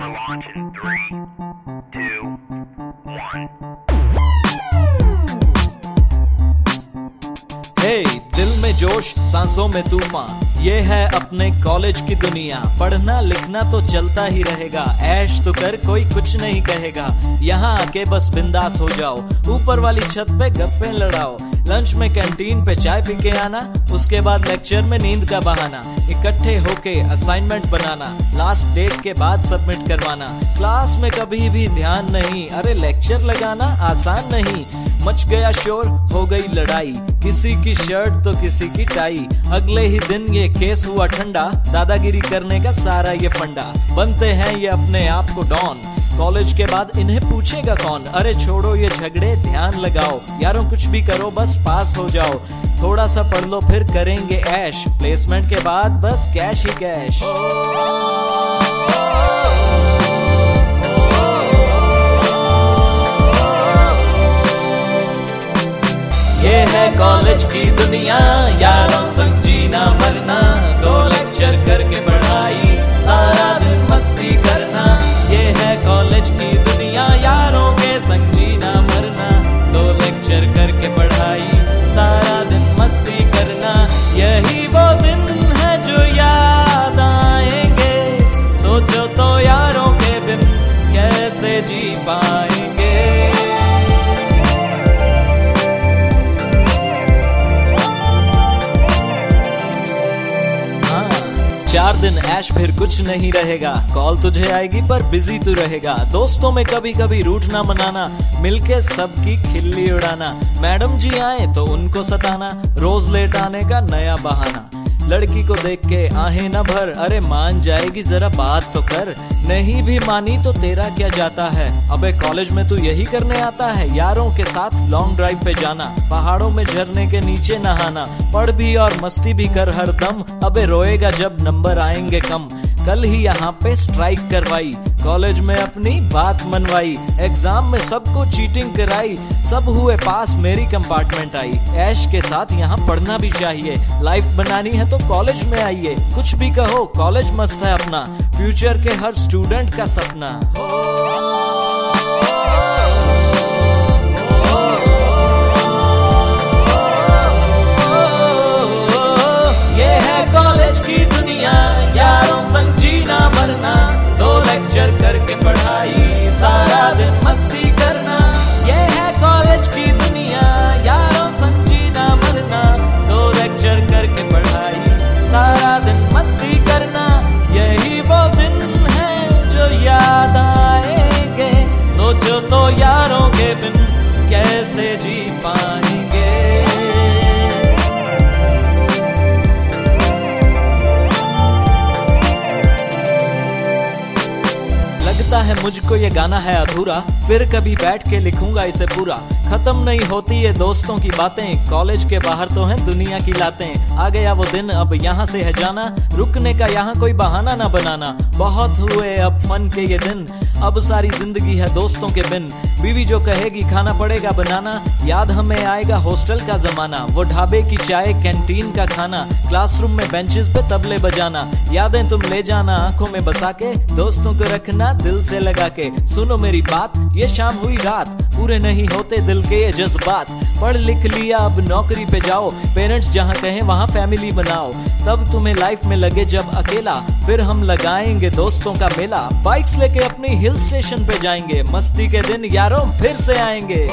हे दिल में जोश, सांसों में तूफ़ान। ये है अपने कॉलेज की दुनिया। पढ़ना लिखना तो चलता ही रहेगा। ऐश तो कर, कोई कुछ नहीं कहेगा। यहाँ आके बस बिंदास हो जाओ। ऊपर वाली छत पे गप्पे लड़ाओ। लंच में कैंटीन पे चाय पी के आना, उसके बाद लेक्चर में नींद का बहाना, इकट्ठे होके असाइनमेंट बनाना लास्ट डेट के बाद सबमिट करवाना। क्लास में कभी भी ध्यान नहीं, अरे लेक्चर लगाना आसान नहीं। मच गया शोर, हो गई लड़ाई। किसी की शर्ट तो किसी की टाई अगले ही दिन ये केस हुआ ठंडा, दादागिरी करने का सारा ये फंडा। बनते हैं ये अपने आप को डॉन कॉलेज के बाद इन्हें पूछेगा कौन? अरे छोड़ो, ये झगड़े, ध्यान लगाओ। यारों, कुछ भी करो, बस पास हो जाओ। थोड़ा सा पढ़ लो, फिर करेंगे ऐश। प्लेसमेंट के बाद बस कैश ही कैश। ये है कॉलेज की दुनिया, यारों संग जीना मरना। दो लेक्चर करके पढ़ाई, सारा दिन दिन, ऐश फिर कुछ नहीं रहेगा। कॉल तुझे आएगी, पर बिज़ी तू रहेगा। दोस्तों में कभी कभी रूठना मनाना, मिलके सबकी खिल्ली उड़ाना। मैडम जी आए तो उनको सताना, रोज लेट आने का नया बहाना। लड़की को देख के आहे न भर। अरे मान जाएगी, जरा बात तो कर। नहीं भी मानी तो तेरा क्या जाता है? अबे कॉलेज में तू यही करने आता है? यारों के साथ लॉन्ग ड्राइव पे जाना, पहाड़ों में झरने के नीचे नहाना, पढ़ भी और मस्ती भी कर हर दम अबे रोएगा जब नंबर आएँगे कम। कल ही यहाँ पे स्ट्राइक करवाई। कॉलेज में अपनी बात मनवाई एग्ज़ाम में सबको चीटिंग कराई, सब हुए पास मेरी कंपार्टमेंट आई। ऐश के साथ यहाँ पढ़ना भी चाहिए। लाइफ बनानी है तो कॉलेज में आइए। कुछ भी कहो, कॉलेज मस्त है अपना। फ्यूचर के हर स्टूडेंट का सपना। ये है कॉलेज की दुनिया। लेक्चर करके पढ़ाई, सारा दिन मस्ती करना। ये है कॉलेज की दुनिया, यारों संग जीना मरना दो लेक्चर करके पढ़ाई, सारा दिन मस्ती करना। यही वो दिन है जो याद आएँगे। सोचो तो यारों के बिन कैसे जी पाएँगे मुझको ये गाना है अधूरा। फिर कभी बैठ के लिखूँगा इसे पूरा। खत्म नहीं होती ये दोस्तों की बातें। कॉलेज के बाहर तो हैं, दुनिया की लातें। आ गया वो दिन, अब यहाँ से है जाना। रुकने का यहाँ कोई बहाना ना बनाना। बहुत हुए अब फन के ये दिन। अब सारी ज़िंदगी है दोस्तों के बिन। बीवी जो कहेगी, खाना पड़ेगा बनाना। याद हमें आएगा हॉस्टल का जमाना। वो ढाबे की चाय, कैंटीन का खाना। क्लासरूम में बेंचेस पे तबले बजाना। यादें तुम ले जाना आँखों में बसा के। दोस्तों को रखना, दिल से के, सुनो मेरी बात, ये शाम हुई रात, पूरे नहीं होते दिल के ये जज्बात। पढ़ लिख लिया, अब नौकरी पे जाओ, पेरेंट्स जहाँ कहें वहाँ फैमिली बनाओ। तब तुम्हें लाइफ में लगे जब अकेला, फिर हम लगाएँगे दोस्तों का मेला। बाइक्स लेके अपनी हिल स्टेशन पे जाएँगे, मस्ती के दिन यारों फिर से आएँगे।